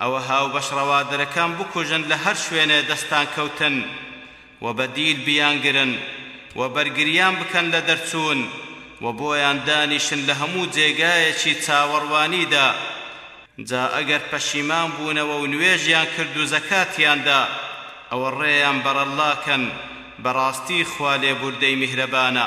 ئەوە هاوبەش ڕەوادەرەکان بکوژن لە هەر شوێنێ دەستان کەوتن و بە دیل بیانگرن و بەرگریان بکەن لە دەرچوون و بۆیان دانیشن لە هەموو جێگایەکی چاوەڕوانیدا جا ئەگەر پەشیمان بوونەوە و نوێژیان کرد و زەکاتیان دا ئەوە ڕێیان بەرەڵڵا کەن بەڕاستی خوا لێبووردەی میهرەبانە.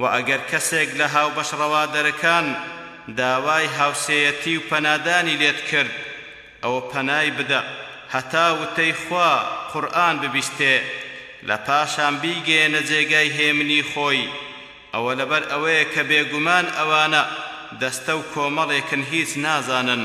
وە ئەگەر کەسێک لە هاوبەش ڕەوادەرەکان داوای هاوسێیەتی و پەنادانی لێت کرد ئەوە پەنای بدە هەتا وتەی خوا، قورئان، ببیستێ لە پاشان بیگەیەنە جێگای هێمنی خۆی ئەوە لەبەر ئەوەیە کە بێگومان ئەوانە دەستە و کۆمەڵێکن هیچ نازانن.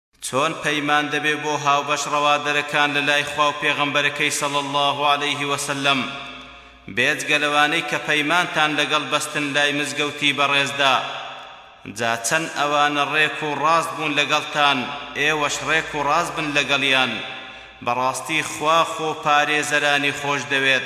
چۆن پەیمان دەبێ بۆ هاوبەش ڕەوادەرەکان لە لای خوا و پێغەمبەرەکەی صلی اللە علیه وسلم بێجگە لەوانەی کە پەیمانتان لەگەڵ بەستن لای مزگەوتی بەڕێزدا جا چەند ئەوانە ڕێک و ڕاست بوون لەگەڵتان ئێوەش ڕێک و ڕاست بن لەگەڵیان بەڕاستی خوا خۆ پارێزەرانی خۆش دەوێت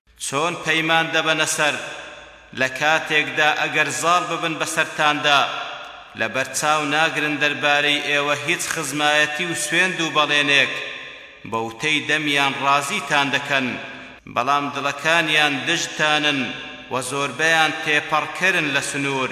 چۆن پەیمان دەبەنە سەر، لە کاتێکدا ئەگەر زاڵ ببن بەسەرتاندا، لەبەرچاو ناگرن دەربارەی ئێوە هیچ خزمایەتی و سوێند و بەڵێنێک، بەوتەی دەمیان ڕازیتان دەکەن، بەڵام دڵەکانیان دژتانن و زۆربەیان تێپەڕکەرن لە سنوور.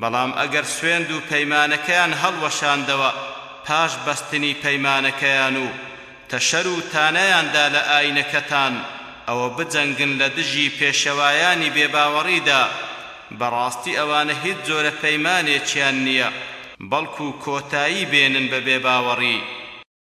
بەڵام ئەگەر سوێند و پەیمانەکەیان هەڵوەشاندەوە پاش بەستنی پەیمانەکەیان و تەشەر و تانەیان دا لە ئاینەکەتان ئەوە بجەنگن لە دژی پێشەوایانی بێ باوەڕیدا بەڕاستی ئەوانە هیچ جۆرە پەیمانێکیان نییە بەڵکو کۆتایی بێنن بە بێ باوەڕی.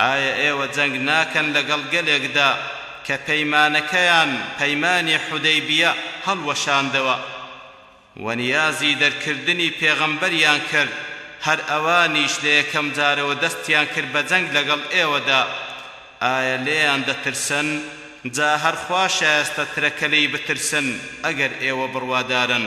ئایا ئێوە جەنگ ناکەن لەگەڵ گەلێکدا کە پەیمانەکەیان، پەیمانی حودەیبیە، هەڵوەشاندەوە و نیازی دەرکردنی پێغەمبەریان کرد، هەر ئەوانیش لە یەکەم جارەوە دەستیان کرد بە جەنگ لەگەڵ ئێوەدا، ئایا لێیان دەترسن؟ جا هەر خوا شایەستە ترە کە لێی بترسن ئەگەر ئێوە بڕوادارن.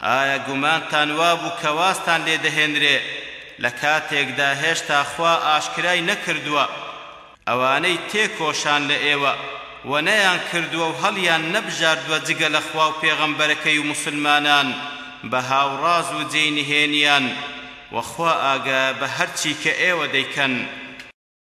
ئایا گومانتان وابوو کە وازتان لێ دەهێنرێ لە کاتێکدا هێشتا خوا ئاشکرای نەکردووە ئەوانەی تێکۆشان لە ئێوە و نەیان کردووە و هەڵیان نەبژاردووە جگە لە خوا و پێغەمبەرەکەی و موسلمانان بە هاوڕاز و جێی نهێنیان وە خوا ئاگایە بە هەرچی کە ئێوە دەیکەن.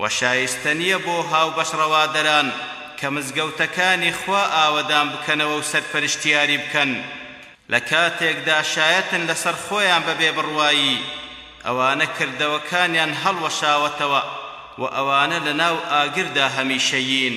وە شایستە نیە بۆ هاوبەش ڕەوادەران کە مزگەوتەکانی خوا ئاوەدان بکەنەوە و سەرپەرشتیاری بکەن لە کاتێکدا شایەتن لەسەر خۆیان بە بێ بڕوایی ئەوانە کردەوەکانیان هەڵوەشاوەتەوە وە ئەوانە لەناو ئاگردا هەمیشەیین.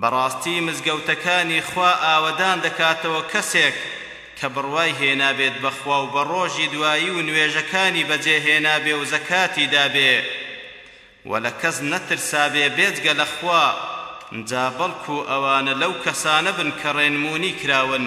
بەڕاستی مزگەوتەکانی خوا ئاوەدان دەکاتەوە کەسێک کە بڕوای هێنابێت بە خوا و بە ڕۆژی دوایی و نوێژەکانی بەجێ هێنابێ و زەکاتی دابێ و لە کەس نەترسابێ بێجگە لە خوا جا بەڵکو ئەوانە لەو کەسانە بن کە ڕێنمونی کراون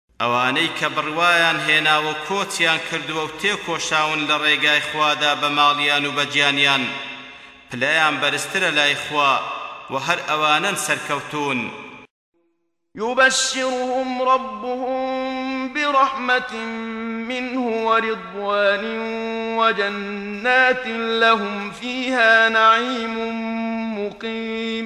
ئەوانەی کە بڕوایان هێناوەو کۆچیان کردوەو تێکۆشاون لە ڕێگای خوادا بە ماڵیان و بە گیانیان پلەیان بەرزترە لای خوا، وە هەر ئەوانەن سەرکەوتوون. یبشرهم ربهم برحمة منه ورضوان وجنات لهم فیها نعیم مقیم.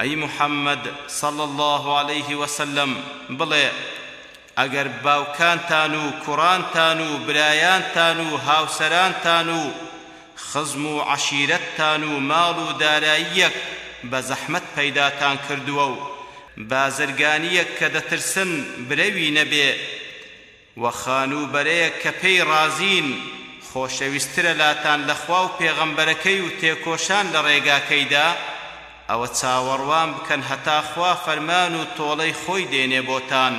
ئەی محمد صلی اللە علیه وسلم بڵێ، ئەگەر باوکانتان و کوڕانتان و برایانتان و هاوسەرانتان و خزم و عەشیرەتتان و ماڵ و داراییەک بە زەحمەت پەیداتان کردووە و بازرگانییەک کە دەترسن برەوی نەبێ، وە خانووبەرەیەک کە پێی ڕازین خۆشەویسترە لاتان لە خوا و پێغەمبەرەکەی و تێکۆشان لە ڕێگاکەیدا، ئەوە چاوەڕوان بکەن هەتا خوا فەرمان و تۆڵەی خۆی دێنێ بۆتان،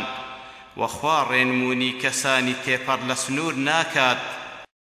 وە خوا ڕێنموونی کەسانی تێپەڕ لە سنوور ناکات.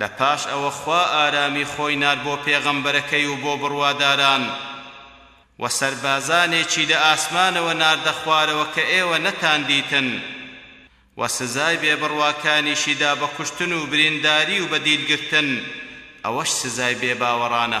لەپاش ئەوە خوا ئارامی خۆی نارد بۆ پێغەمبەرەکەی و بۆ بڕواداران وە سەربازانێکی لە ئاسمانەوە ناردە خوارەوە کە ئێوە نەتاندیتن وە سزای بێ بڕواکانیشی دا بە کوشتن و برینداری و بە دیل گرتن ئەوەش سزای بێ باوەڕانە.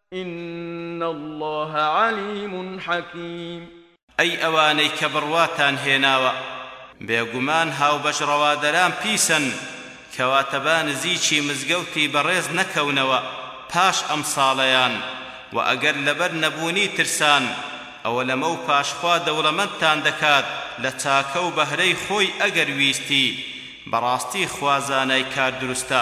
ان اللە علیم حکیم. ئەی ئەوانەی کە بڕواتان هێناوە. بێگومان هاوبەش ڕەوادەران پیسن کەواتە با نزیکی مزگەوتی بەڕێز نەکەونەوە پاش ئەم ساڵەیان وە ئەگەر لەبەر نەبوونی ترسان ئەوە لەمەو پاش خوا دەوڵەمەندتان دەکات لە چاکە و بەهرەی خۆی ئەگەر ویستی بەڕاستی خوا زانای کار دروستە.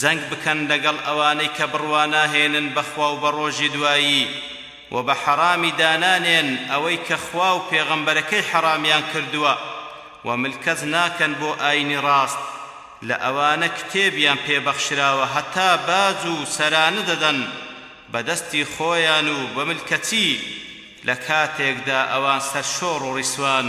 جەنگ بکەن لەگەڵ ئەوانەی کە بڕوا ناهێنن بە خوا و بە ڕۆژی دوایی، وە بە حەڕامی دانانێن ئەوەی کە خوا و پێغەمبەرەکەی حەڕامیان کردووە، وە ملکەچ ناکەن بۆ ئاینی ڕاست لە ئەوانە کتێبیان پێ بەخشراوە هەتا باج و سەرانە دەدەن بە دەستی خۆیان و بە ملکەچی لە کاتێکدا ئەوان سەرشۆڕ و ڕیسوان.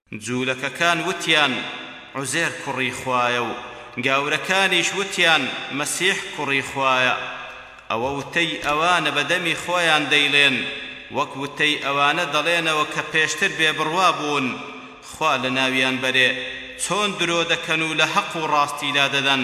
جوولەکەکان وتیان، عوزێر کوڕی خوایە و گاورەکانیش وتیان، مەسیح کوڕی خوایە. ئەوە وتەی ئەوانە بە دەمی خۆیان دەیڵێن، وەک وتەی ئەوانە دەڵێنەوە کە پێشتر بێبڕوا بوون، خوا لەناویان بەرێ، چۆن درۆ دەکەن و لە هەق و ڕاستی لادەدەن.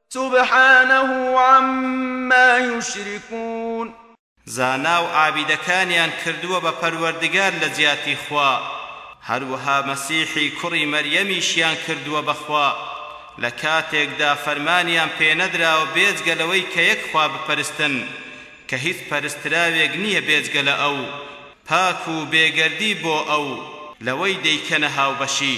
سبحانە عما یشرکون. زانا و عابیدەکانیان کردووە بە پەروەردگار لە جیاتی خوا، هەروەها مەسیحی کوڕی مەریەمیشیان کردووە بە خوا، لە کاتێکدا فەرمانیان پێنەدراوە بێجگە لەوەی کە یەک خوا بپەرستن، کە هیچ پەرستراوێک نییە بێجگە لە ئەو، پاک و بێگەردی بۆ ئەو لەوەی دەیکەنە هاوبەشی.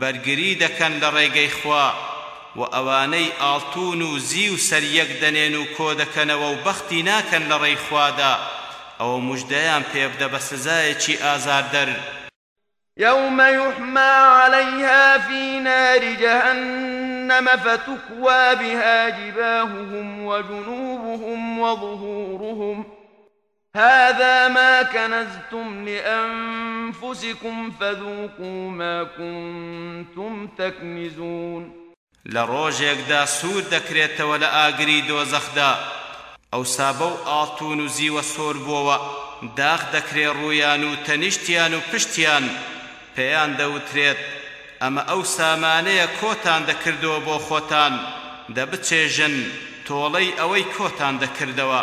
بەرگری دەکەن لە ڕێگەی خوا، وە ئەوانەی ئاڵتوون و زیو سەر یەک دەنێن و کۆدەکەنەوە و بەختی ناکەن لە ڕێی خوادا، ئەوە موژدەیان پێبدە بە سزایەکی ئازاردەر. یوم یحما علیها فی نار جهنم فتکوی بها جباههم وجنوبهم وظهورهم. هذا ما کنزتم لانفسکم فذوقوا ما کنتم تکنزون. لە ڕۆژێکدا سوور دەکرێتەوە لە ئاگری دۆزەخدا ئەوسا بەو ئاڵتوون و زیوە سۆربووەوە داخ دەکرێ ڕوویان و تەنیشتیان و پشتیان، پێیان دەوترێت، ئەمە ئەو سامانەیە کۆتان دەکردەوە بۆ خۆتان، دە بچێژن تۆڵەی ئەوەی کۆتان دەکردەوە.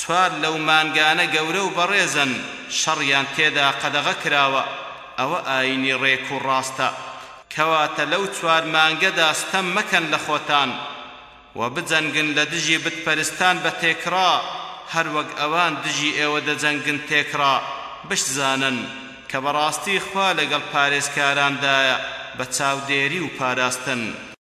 چوار لەو مانگانە گەورە و بەڕێزن شەڕیان تێدا قەدەغە کراوە، ئەوە ئایینی ڕێک و ڕاستە، کەواتە لەو چوار مانگەدا ستەم مەکەن لە خۆتان و بجەنگن لە دژی بتپەرستان بە تێکڕا هەر وەک ئەوان دژی ئێوە دەجەنگن تێکڕا، بشزانن کە بەڕاستی خوا لەگەڵ پارێزکاراندایە بە چاودێری و پاراستن.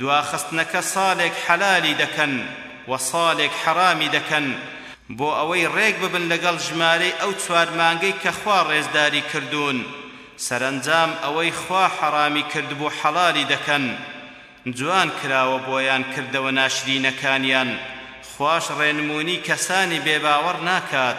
دواخستنەکە ساڵێک حەلالی دەکەن و ساڵێک حەرامی دەکەن بۆ ئەوەی ڕێک ببن لەگەڵ ژمارەی ئەو چوار مانگەی کە خوا ڕێزداری کردوون سەرەنجام ئەوەی خوا حەرامی کردبوو حەلالی دەکەن جوان کراوە بۆیان کردەوە ناشرینەکانیان خواش ڕێنمونی کەسانی بێباوەڕ ناکات.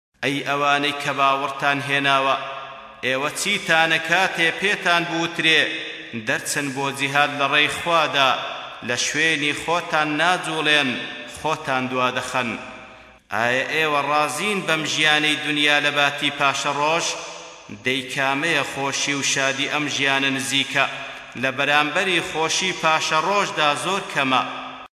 ئەی ئەوانەی کە باوەڕتان هێناوە ئێوە چیتانە کاتێ پێتان بوترێ دەرچن بۆ جیهاد لە ڕێی خوادا لە شوێنی خۆتان ناجوڵێن خۆتان دوادەخەن ئایا ئێوە ڕازین بەم ژیانەی دونیا لە باتی پاشەڕۆژ دەی کامەیە خۆشی و شادی ئەم ژیانە نزیکە لە بەرامبەری خۆشی پاشەڕۆژدا زۆر کەمە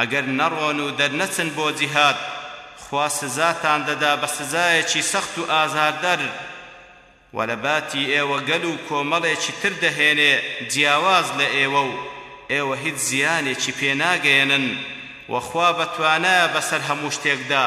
ئەگەر نەڕۆن و دەرنەچن بۆ جیهاد خوا سزاتان دەدا بە سزایەکی سەخت و ئازاردەر وە لە باتی ئێوە گەل و کۆمەڵێکی تر دەهێنێ جیاواز لە ئێوە و ئێوە هیچ زیانێکی پێ ناگەیەنن وە خوا بە توانایە بەسەر هەموو شتێکدا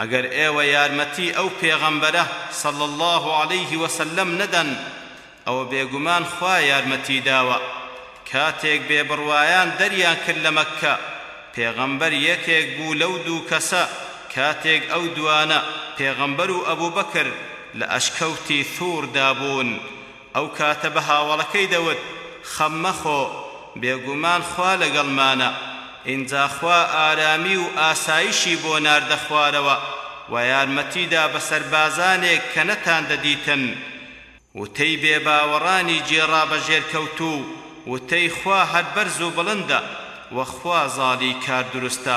ئەگەر ئێوە یارمەتی ئەو پێغەمبەرە، صلی اللە علیه وسلم، نەدەن، ئەوە بێگومان خوا یارمەتی داوە. کاتێک بێ بڕوایان دەریان کرد لە مەککە، پێغەمبەر یەکێک بوو لەو دوو کەسە، کاتێک ئەو دوانە، پێغەمبەر و ئەبوبەکر، لە ئەشکەوتی ثور دا بوون، ئەو کاتە بە هاوەڵەکەی دەوت، خەم مەخۆ، بێگومان خوا لەگەڵمانە. ئینجا خوا ئارامی و ئاسایشی بۆ ناردە خوارەوە و یارمەتی دا بە سەربازانێک کە نەتاندەدیتن. وتەی بێباوەڕانی گێڕا بە ژێرکەوتوو، وتەی خوا هەر بەرز و بڵندە و خوا زاڵی کاردروستە.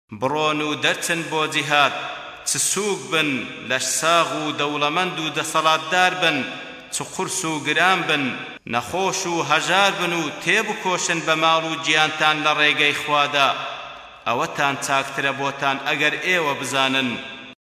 بڕۆن و دەرچن بۆ جیهاد، چ سووک بن، لەش ساغ و دەوڵەمەند و دەسەڵاتدار بن، چ قورس و گران بن، نەخۆش و هەژار بن و تێبکۆشن بە ماڵ و گیانتان لە ڕێگەی خوادا، ئەوەتان چاکترە بۆتان ئەگەر ئێوە بزانن.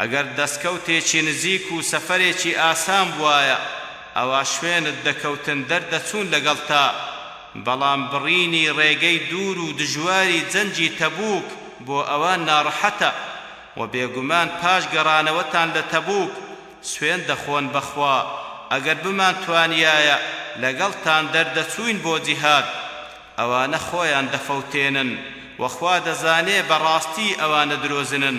ئەگەر دەستکەوتێکی نزیک و سەفەرێکی ئاسان بوایە ئەوا شوێنت دەکەوتن دەردەچوون لەگەڵتا، بەڵام بڕینی ڕێگەی دوور و دژواری جەنگی تەبووک بۆ ئەوان ناڕەحەتە، وە بێگومان پاش گەڕانەوەتان لە تەبووک سوێند دەخۆن بەخوا ئەگەر بمانتوانیایە لەگەڵتان دەردەچووین بۆ جیهاد، ئەوانە خۆیان دەفەوتێنن وە خوا دەزانێ بەڕاستی ئەوانە درۆزنن.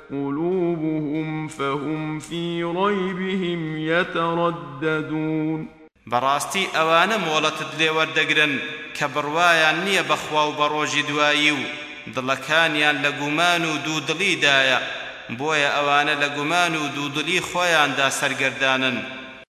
قلوبهم فهم فی ریبهم یترددون. بەڕاستی ئەوانە مۆڵەتت لێ وەردەگرن کە بڕوایان نییە بە خوا و بە ڕۆژی دوایی و دڵەکانیان لە گومان و دوودڵیدایە، بۆیە ئەوانە لە گومان و دوودڵی خۆیاندا سەرگەردانن.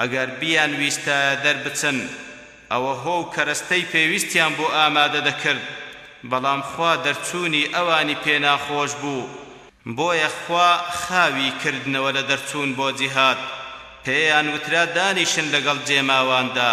ئەگەر بیانویستایە دەربچن، ئەوە هۆ و کەرەستەی پێویستیان بۆ ئامادە دەکرد، بەڵام خوا دەرچوونی ئەوانی پێ ناخۆش بوو، بۆیە خوا خاوی کردنەوە لە دەرچوون بۆ جیهاد، پێیان وترا دانیشن لەگەڵ جێماواندا.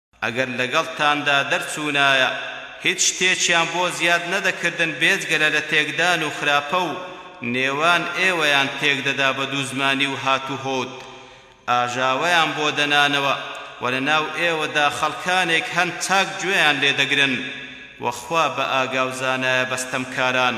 ئەگەر لەگەڵتاندا دەرچوونایە هیچ شتێکیان بۆ زیاد نەدەکردن بێجگە لە لە تێکدان و خراپە و نێوان ئێوەیان تێکدەدا بە دوو زمانی و هات و هۆت ئاژاوەیان بۆ دەنانەوە وە لە ناو ئێوەدا خەڵکانێک هەن چاک گوێیان لێ دەگرن وە خوا بە ئاگا و زانایە بە ستەمکاران.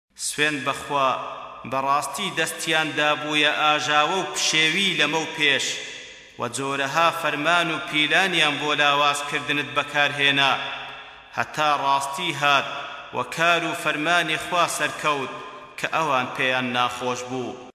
سوێند بەخوا بەڕاستی دەستیان دابوویە ئاژاوە و پشێوی لەمەو پێش وە جۆرەها فەرمان و پیلانیان بۆ لاواز کردنت بەکار هێنا هەتا ڕاستی هات و کار و فەرمانی خوا سەرکەوت کە ئەوان پێیان ناخۆش بوو.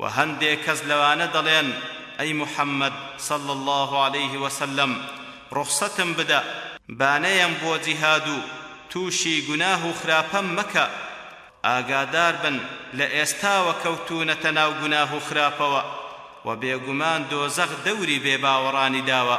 وە هەندێک کەس لەوانە دەڵێن، ئەی محمد، صلی اللە علیه وسلم، ڕوخسەتم بدە، با نەیەم بۆ جیهاد و تووشی گوناه و خراپەم مەکە، ئاگادار بن لە ئێستاوە کەوتوونەتە ناو گوناه و خراپەوە، وە بێگومان دۆزەخ دەوری بێباوەڕانی داوە.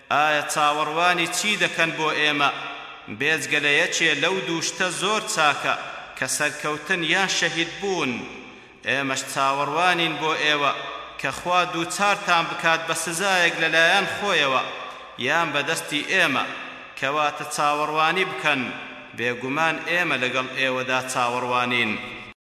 ئایا چاوەڕوانی چی دەکەن بۆ ئێمە؟ بێجگە لە یەکێ لەو دوو شتە زۆر چاکە کە سەرکەوتن یان شەهیدبوون. ئێمەش چاوەڕوانین بۆ ئێوە کە خوا دووچارتان بکات بە سزایەک لە لایەن خۆیەوە یان بە دەستی ئێمە، کەواتە چاوەڕوانی بکەن، بێگومان ئێمە لەگەڵ ئێوەدا چاوەڕوانین.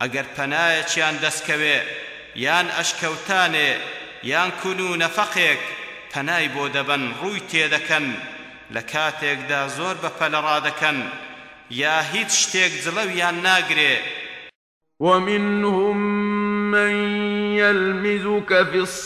ئەگەر پەنایەکیان دەست کەوێ یان ئەشکەوتانێ یان کون و نەفەقێک پەنای بۆ دەبەن ڕووی تێدەکەن لە کاتێکدا زۆر بە پەلە ڕادەکەن یا هیچ شتێک جڵەویان ناگرێ. ومنهم من یلمزک فی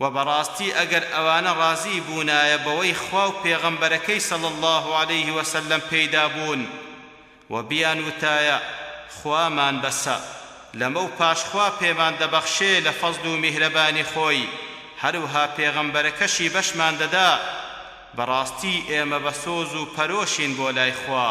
وە بەڕاستی ئەگەر ئەوانە ڕازیی بوونایە بەوەی خوا و پێغەمبەرەکەی صلی اللە علیه وسلم پێی دابوون و بیان وتایە خوامان بەسە لەمەو پاش خوا پێمان دەبەخشێ لە فەزل و میهرەبانی خۆی هەروها پێغەمبەرەکەشی بەشمان دەدا بەڕاستی ئێمە بە سۆز و پەرۆشین بۆ لای خوا.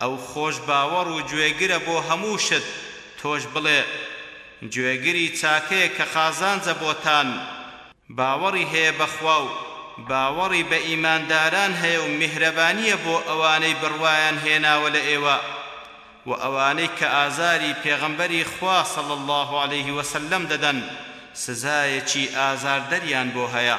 ئەو خۆش باوەڕ و گوێگرە بۆ هەموو شت، تۆش بڵێ، گوێگری چاکەیە کە قازانجە بۆتان، باوەڕی هەیە بە خوا و باوەڕی بە ئیمانداران هەیە و میهرەبانییە بۆ ئەوانەی بڕوایان هێناوە لە ئێوە و ئەوانەی کە ئازاری پێغەمبەری خوا صلی اللە علیه وسلم دەدەن سزایەکی ئازاردەریان بۆ هەیە.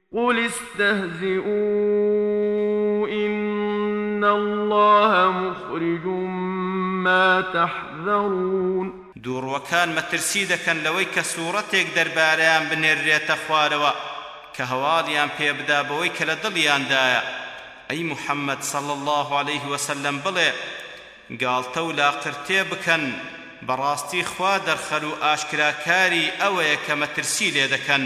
قل استهزئوا ان اللە مخرج ما تحذرون دووڕووەکان مەترسی دەکەن لەوەی کە سووڕەتێک دەربارەیان بنێررێتە خوارەوە کە هەواڵیان پێ بدا بەوەی کە لە دڵیاندایە، ئەی محەممەد صلی اللە علیه وسلم بڵێ، گاڵتە و لاقرتێ بکەن، بەڕاستی خوا دەرخەل و ئاشکراکاری ئەوەیە کە مەترسی لێ دەکەن.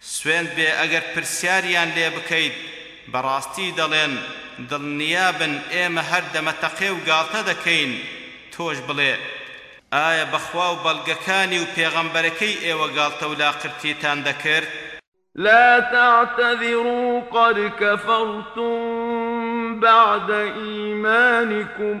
سوێند بێ ئەگەر پرسیاریان لێ بکەیت بەڕاستی دەڵێن دڵنیابن ئێمە هەر دەمەتەقێ و گاڵتە دەکەین تۆش بڵێ ئایا بەخوا و بەڵگەکانی و پێغەمبەرەکەی ئێوە گاڵتە و لاقرتیتان دەکرد؟ لا تعتذروا قد کفرتم بعد ایمانکم.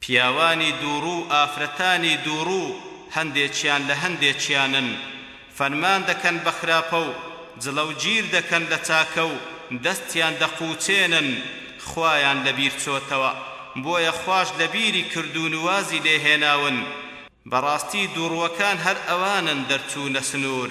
پیاوانی دووڕوو و ئافرەتانی دووڕوو هەندێکیان لە هەندێکیانن فەرمان دەکەن بە خراپە و جڵەوگیر دەکەن لە چاکە و دەستیان دەقووچێنن، خوایان لە بیر چۆتەوە، بۆیە خواش لە بیری کردوون و وازی لێ هێناون، بەڕاستی دووڕووەکان هەر ئەوانن دەرچوونە سنوور.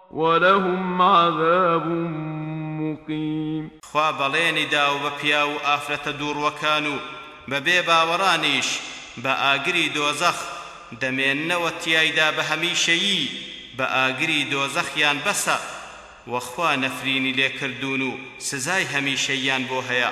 ولهم عذاب مقیم. خوا بەڵێنی داوە بە پیاو و ئافرەتە دووڕووەکان و بە بێ باوەڕانیش بە ئاگری دۆزەخ، دەمێننەوە تیایدا بە هەمیشەیی، بە ئاگری دۆزەخیان بەسە، وە خوا نەفرینی لێکردوون و سزای هەمیشەییان بۆ هەیە.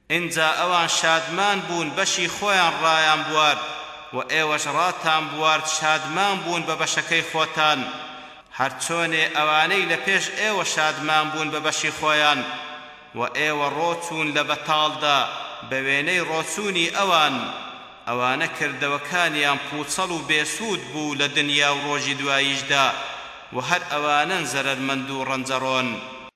ئینجا ئەوان شادمان بوون بەشی خۆیان ڕایانبوارد و ئێوەش ڕاتانبوارد شادمان بوون بە بەشەکەی خۆتان هەر چۆنێ ئەوانەی لە پێش ئێوە شادمان بوون بە بەشی خۆیان و ئێوە ڕۆچوون لە بەتاڵدا بە وێنەی ڕۆچوونی ئەوان ئەوانە کردەوەکانیان پووچەڵ و بێ سوود بوو لە دنیا و ڕۆژی دواییشدا وە هەر ئەوانەن زەرەرمەند و ڕەنجەڕۆن.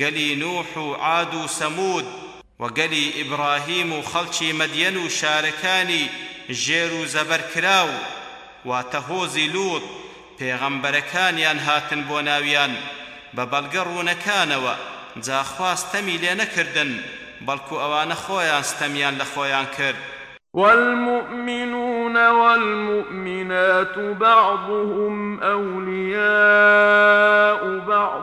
گەلی نوح و عاد و سەموود و گەلی ئیبڕاهیم و خەڵکی مەدیەن و شارەکانی ژێر و زەبەر کراو، واتە هۆزی لوط، پێغەمبەرەکانیان هاتن بۆ ناویان بە بەڵگە ڕوونەکانەوە، جا خوا ستەمی لێ نەکردن، بەڵکو ئەوانە خۆیان ستەمیان لە خۆیان کرد. والمؤمنون والمؤمنات بعضهم اولیاء بعض.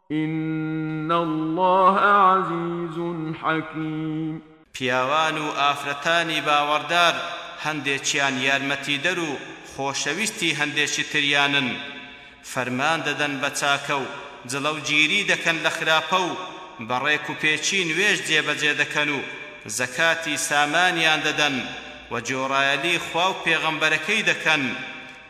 ان اللە عزیز حکیم. پیاوان و ئافرەتانی باوەڕدار هەندێکیان یارمەتیدەر و خۆشەویستی هەندێکی تریانن، فەرمان دەدەن بە چاکە و جڵەوگیری دەکەن لە خراپە و بە ڕێکوپێکی نوێژ جێبەجێ دەکەن و زەکاتی سامانیان دەدەن و گۆڕایەلی خوا و پێغەمبەرەکەی دەکەن،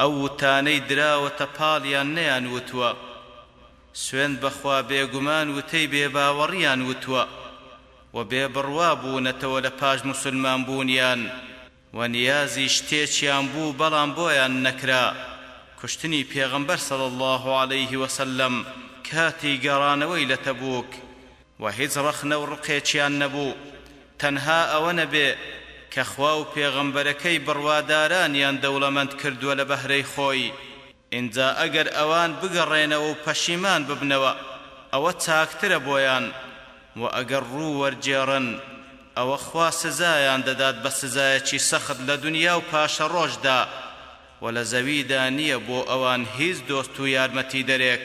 ئەو وتانەی دراوەتە پاڵیان نەیان وتوە سوێند بەخوا بێگومان وتەی بێ باوەڕیان وتوە و بێ بڕوا بوونەتەوە لە پاش موسولمان بوونیان و نیازی شتێکیان بوو بەڵام بۆیان نەکرا کوشتنی پێغەمبەر صلی اللە علیه وسلم کاتی گەڕانەوەی لە تەبوک وە هیچ ڕەخنە و ڕقێکیان نەبوو تەنها ئەوە نەبێ کە خوا و پێغەمبەرەکەی بڕوادارانیان دەوڵەمەند کردووە لە بەهرەی خۆی ئینجا ئەگەر ئەوان بگەڕێنەوە و پەشیمان ببنەوە ئەوە چاکترە بۆیان وە ئەگەر ڕوو وەرگێڕن ئەوە خوا سزایان دەدات بە سزایەکی سەخت لە دونیا و پاشەڕۆژدا وە لە زەویدا نییە بۆ ئەوان هیچ دۆست و یارمەتیدەرێک.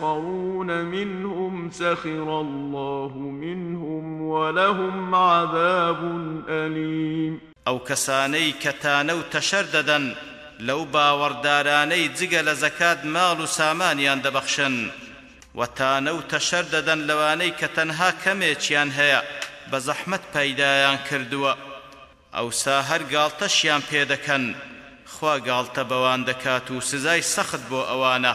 قارون منهم سخر اللە منهم ولهم عذاب الیم. ئەو کەسانەی کە تانە و تەشەر دەدەن لەو باوەڕدارانەی جگە لە زەکات ماڵ و سامانیان دەبەخشن، وە تانە و تەشەر دەدەن لەوانەی کە تەنها کەمێکیان هەیە بە زەحمەت پەیدایان کردووە، ئەوسا هەر گاڵتەشیان پێ دەکەن، خوا گاڵتە بەوان دەکات و سزای سەخت بۆ ئەوانە.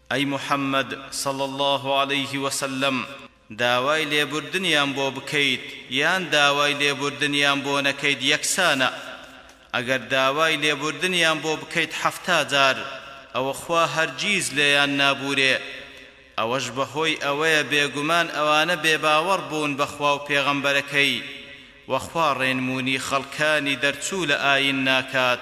ئەی محمد صلی اللە علیە وسلم داوای لێبوردنیان بۆ بکەیت یان داوای لێبوردنیان بۆ نەکەیت یەکسانە ئەگەر داوای لێبوردنیان بۆ بکەیت حەفتا جار ئەوە خوا هەرگیز لێیان نابورێ ئەوەش بەهۆی ئەوەیە بێگومان ئەوانە بێباوەڕ بوون بەخوا و پێغەمبەرەکەی وە خوا ڕێنمونی خەڵکانی دەرچوو لە ئاین ناکات.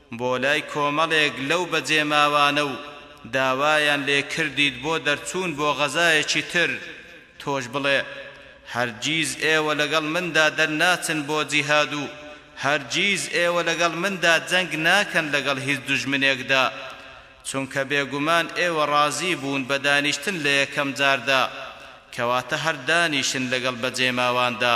بۆ لای کۆمەڵێک لەو بەجێماوانە و داوایان لێ کردیت بۆ دەرچوون بۆ غەزایەکی تر، تۆش بڵێ، هەرگیز ئێوە لەگەڵ مندا دەرناچن بۆ جیهاد و هەرگیز ئێوە لەگەڵ مندا جەنگ ناکەن لەگەڵ هیچ دوژمنێکدا، چونکە بێگومان ئێوە ڕازی بوون بە دانیشتن لە یەکەم جاردا، کەواتە هەر دانیشن لەگەڵ بەجێماواندا.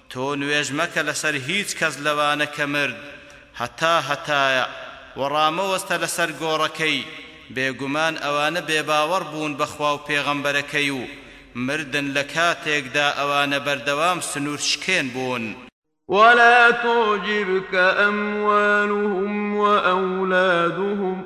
تۆ نوێژ مەکە لەسەر هیچ کەس لەوانە کە مرد هەتا هەتایە، وە ڕامەوەستە لەسەر گۆڕەکەی، بێگومان ئەوانە بێباوەڕ بوون بە خوا و پێغەمبەرەکەی و مردن لە کاتێکدا ئەوانە بەردەوام سنوور شکێن بوون. ولا تعجبک اموالهم واولادهم.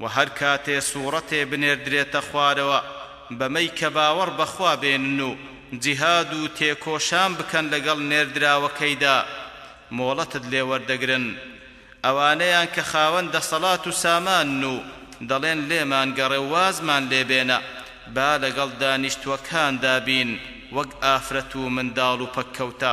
وە هەر کاتێ سوڕەتێ بنێردرێتە خوارەوە بەمەی کە باوەڕ بە خوا بێنن و جیهاد و تێکۆشان بکەن لەگەڵ نێردراوەکەیدا مۆڵەتت لێ وەردەگرن ئەوانەیان کە خاوەن دەسەڵات و سامانن و دەڵێن لێمان گەڕێ و وازمان لێ بێنە با لەگەڵ دانیشتووەکاندا بین وەک ئافرەت و منداڵ و پەککەوتە.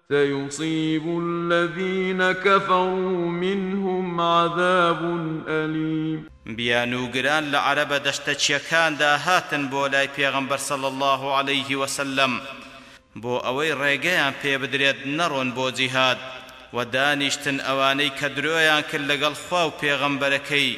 سیصیب الذین کفروا منهم عذاب الیم. بیانووگران لە عەرەبە دەشتەچیەکاندا هاتن بۆ لای پێغەمبەر صلی اللە علیه وسلم بۆ ئەوەی ڕێگەیان پێ بدرێت نەڕۆن بۆ جیهاد وە دانیشتن ئەوانەی کە درۆیان کرد لەگەڵ خوا و پێغەمبەرەکەی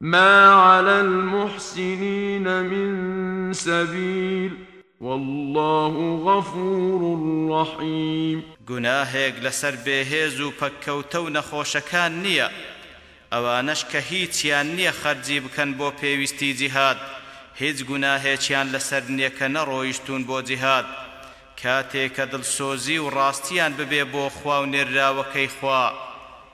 ما علی المحسنین من سبیل واللە غفور رحیم. گوناهێک لەسەر بێهێز و پەککەوتە و نەخۆشەکان نییە، ئەوانەش کە هیچیان نییە خەرجی بکەن بۆ پێویستی جیهاد، هیچ گوناهێکیان لەسەر نییە کە نەڕۆیشتوون بۆ جیهاد، کاتێ کە دڵسۆزی و ڕاستیان ببێ بۆ خوا و نێرراوەکەی خوا،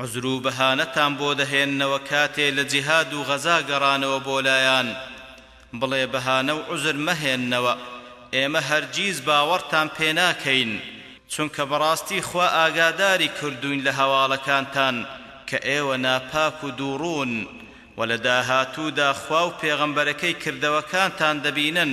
عوزرو بەهانەتان بۆ دەهێننەوە کاتێ لە جیهاد و غەزا گەڕانەوە بۆ لایان بڵێ بەهانە و عوزر مەهێننەوە ئێمە هەرگیز باوەڕتان پێ ناکەین چونکە بەڕاستی خوا ئاگاداری کردووین لە هەواڵەکانتان کە ئێوە ناپاک و دووڕوون وە لە داهاتوودا خوا و پێغەمبەرەکەی کردەوەکانتان دەبینن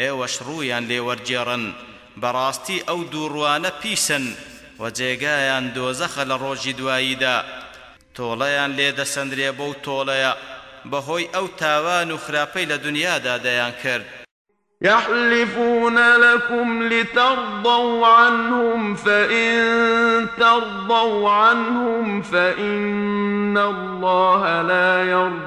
ئێوەش ڕوویان لێ وەرگێڕن، بەڕاستی ئەو دووڕوانە پیسن و جێگایان دۆزەخە لە ڕۆژی دواییدا، تۆڵەیان لێ دەسەنرێ بەو تۆڵەیە بەهۆی ئەو تاوان و خراپەی لە دونیادا دەیانکرد. یحلفون لکم لترضوا عنهم فان ترضوا عنهم فان الله لا یرضی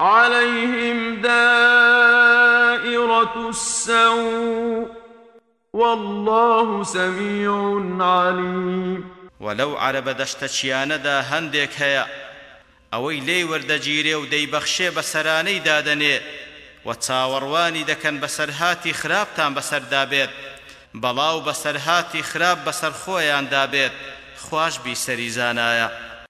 علیهم دائرة السوء واللە سمیع علیم وە لەو عەرەبە دەشتەچیانەدا هەندێک هەیە ئەوەی لێی وەردەگیرێ و دەیبەخشێ بە سەرانەی دادەنێ و چاوەڕوانی دەکەن بەسەرهاتی خراپتان بەسەردا بێت بەڵاو بەسەرهاتی خراپ بەسەر خۆیاندا بێت خواش بیسەری زانایە.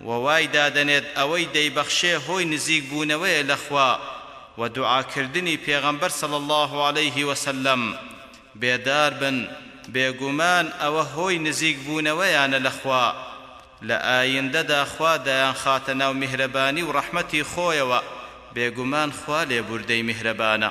و وای دادەنێت ئەوەی دەیبەخشێ هۆی نزیک بوونەوەیە لە خوا و دوعا کردنی پێغەمبەر صلی اللە علیه و سلم بێدار بن بێگومان ئەوە هۆی نزیک بوونەوەیانە لە خوا لە ئایندەدا خوا دەیانخاتە ناو میهرەبانی و ڕەحمەتی خۆیەوە بێگومان خوا لێبووردەی میهرەبانە.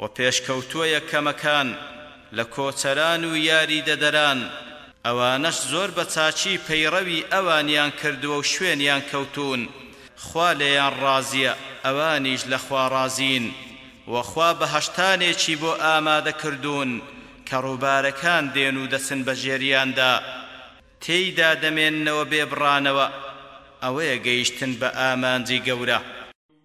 و پێشکەوتووە یەکەمەکان لە کۆچەران و یاریدەدەران، ئەوانەش زۆر بە چاکی پەیڕەوی ئەوانیان کردووە و شوێنیان کەوتوون، خوا لێیان ڕازییە، ئەوانیش لە خوا ڕازین و خوا بەهەشتانێکی بۆ ئامادە کردوون کە ڕووبارەکان دێن و دەچن بە ژێریاندا تێیدا دەمێننەوە بێ بڕانەوە، ئەوەیە گەیشتن بە ئامانجی گەورە.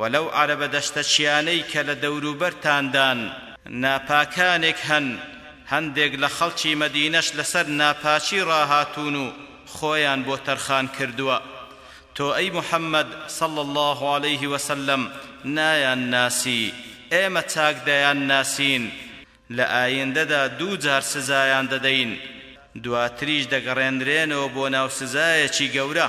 وە لەو عەرەبە دەشتەچیانەی کە لە دەوروبەرتاندان، ناپاکانێک هەن، هەندێک لە خەڵکی مەدینەش لەسەر ناپاکی ڕاهاتوون و خۆیان بۆ تەرخان کردووە، تۆ ئەی محمد صلی اللە علیه وسلم نایان ناسی، ئێمە چاک دەیان ناسین، لە ئایندەدا دوو جار سزایان دەدەین، دواتریش دەگەڕێنرێنەوە بۆ ناو سزایەکی گەورە.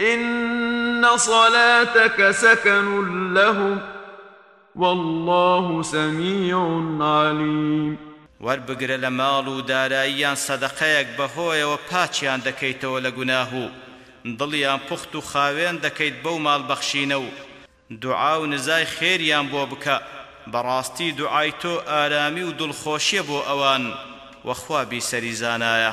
ان صلاتک سکن لهم واللە سمیع علیم. وەربگرە لە ماڵ و داراییان سەدەقەیەک بەهۆیەوە پاکیان دەکەیتەوە لە گوناه و دڵیان پوخت و خاوێن دەکەیت بەو ماڵبەخشینە و دوعا و نزای خێریان بۆ بکە بەڕاستی دوعای تۆ ئارامی و دڵخۆشیە بۆ ئەوان وە خوا بیسەری زانایە.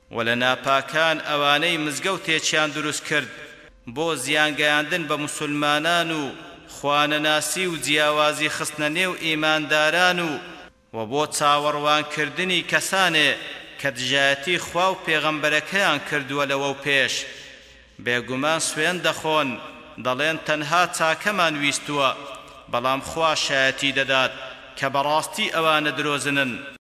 وە لە ناپاکان ئەوانەی مزگەوتێکیان دروست کرد بۆ زیان گەیاندن بە موسولمانان و خوانەناسی و جیاوازی خستنە نێو ئیمانداران و وە بۆ چاوەڕوان کردنی کەسانێ کە دژایەتی خوا و پێغەمبەرەکەیان کردووە لەوەو پێش بێگومان سوێند دەخۆن دەڵێن تەنها چاکەمان ویستووە بەڵام خوا شایەتی دەدات کە بەڕاستی ئەوانە درۆزنن.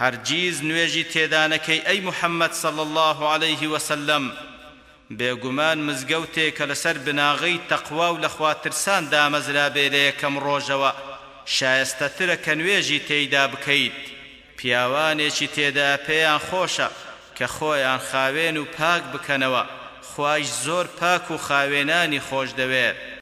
هەرگیز نوێژی تێدا نەکەی ئەی محمد صلی اللە علیه وسلم، بێگومان مزگەوتێک کە لەسەر بناغەی تەقوا و لەخواترسان دامەزرابێ لە یەکەم ڕۆژەوە شایستەترە کە نوێژی تێیدا بکەیت، پیاوانێکی تێدا پێیان خۆشە کە خۆیان خاوێن و پاک بکەنەوە، خوایش زۆر پاک و خاوێنانی خۆشدەوێ.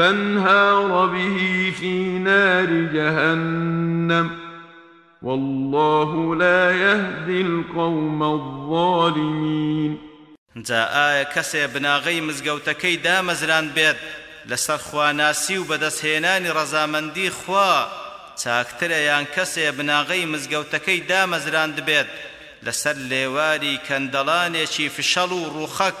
فانهار به فی نار جهنم واللە لا یهدی القوم الظالمین جا ئایا کەسێ بناغەی مزگەوتەکەی دامەزراند بێت لەسەر خواناسی و بەدەست هێنانی ڕەزامەندی خوا چاکترە یان کەسێ بناغەی مزگەوتەکەی دامەزراندبێت لەسەر لێواری کەندەڵانێکی فشەڵ و ڕووخەک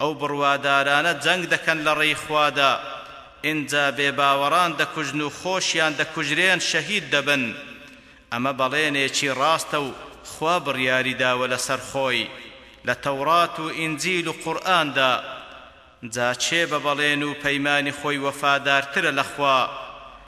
ئەو بڕوادارانە جەنگ دەکەن لە ڕێی خوادا، ئینجا بێباوەڕان دەکوژن و خۆشیان دەکوژرێن، شەهید دەبن. ئەمە بەڵێنێکی ڕاستە و خوا بڕیاری داوە لەسەر خۆی لە تەوڕات و ئینجیل و قورئاندا. جا کێ بە بەڵێن و پەیمانی خۆی وەفادارترە لە خوا؟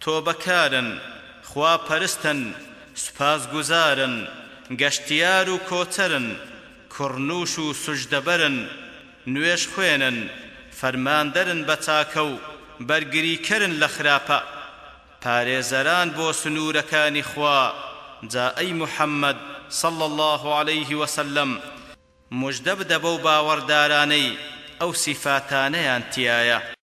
تۆبەکارن، خوا پەرستن، سوپاس گوزارن، گەشتیار و کۆچەرن، کوڕنووش و سوجدەبەرن، نوێژ خوێنن، فەرماندەرن بە چاکە و بەرگریکەرن لە خراپە، پارێزەران بۆ سنوورەکانی خوا، جا ئەی محەممەد صلی اللە علیه و سلم، موژدە بدە بەو باوەڕدارانەی ئەو سیفاتانەیان تیایە.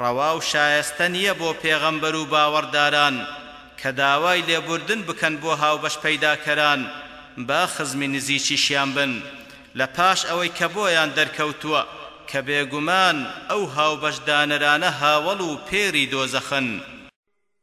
ڕەوا و شایەستە نییە بۆ پێغەمبەر و باوەڕداران کە داوای لێبوردن بکەن بۆ هاوبەش پەیداکەران با خزمی نزیکیشیان بن لە پاش ئەوەی کە بۆیان دەرکەوتووە کە بێگومان ئەو هاوبەش دانەرانە هاوەڵ و پێری دۆزەخن.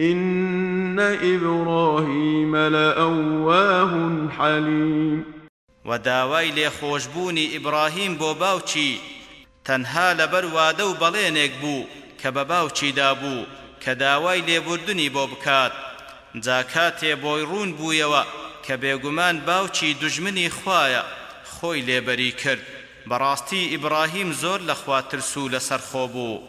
ان ابراهیم لأواه حلیم. وە داوای لێخۆشبوونی ئیبراهیم بۆ باوکی تەنها لەبەر وادە و بەڵێنێک بوو کە بە باوکی دابوو کە داوای لێبوردنی بۆ بکات جا کاتێ بۆی ڕوون بوویەوە کە بێگومان باوکی دوژمنی خوایە خۆی لێبەری کرد بەڕاستی ئیبراهیم زۆر لە خوا ترسو لەسەرخۆ بوو.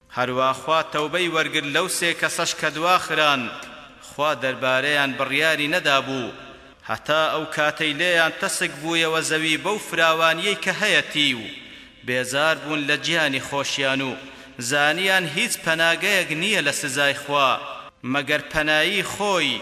هەروا خوا تەوبەی وەرگرت لەو سێ کەسەش کە دوا خران خوا دەربارەیان بڕیاری نەدابوو هەتا ئەو کاتەی لێیان تەسک بوویەوە زەوی بەو فراوانیەی کە هەیەتی و بێزار بوون لە گیانی خۆشیان و زانیان هیچ پەناگەیەک نیە لە سزای خوا مەگەر پەنایی خۆی.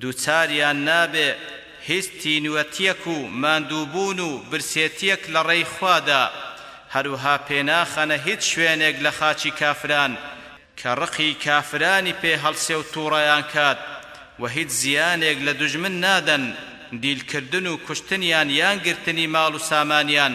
دووچاریان نابێ هیچ تینووەتیەک و ماندووبوون و برسێتیەک لە ڕێی خوادا، هەروەها پێناخەنە هیچ شوێنێک لە خاکی کافران کە ڕقی کافرانی پێ هەڵسێ و تووڕەیان کات، وە هیچ زیانێک لە دوژمن نادەن، دیلکردن و کوشتنیان یان گرتنی ماڵ و سامانیان،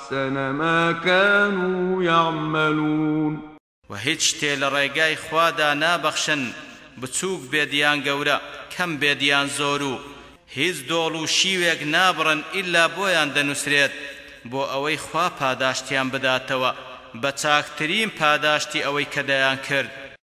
احسن ما کانوا یعملون. وە هیچ شتێ لە ڕێگای خوادا نابەخشن بچووک بێت یان گەورە، کەم بێت یان زۆر و هیچ دۆڵ و شیوێک نابڕن ئیلا بۆیان دەنووسرێت بۆ ئەوەی خوا پاداشتیان بداتەوە بە چاکترین پاداشتی ئەوەی کە دەیانکرد.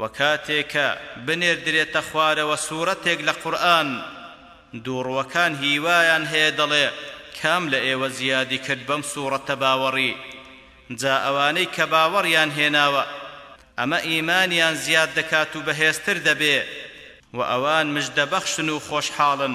وە کاتێ کە بنێردرێتە خوارەوە سورەتێک لە قورئان دووڕوەکان هیوایان هەیە دەڵێ کام لە ئێوە زیادی کرد بەم سورەتە باوەڕی جا ئەوانەی کە باوەڕیان هێناوە ئەمە ئیمانیان زیاد دەکات و بەهێزتر دەبێ وە ئەوان مژدە بەخشن و خۆشحاڵن.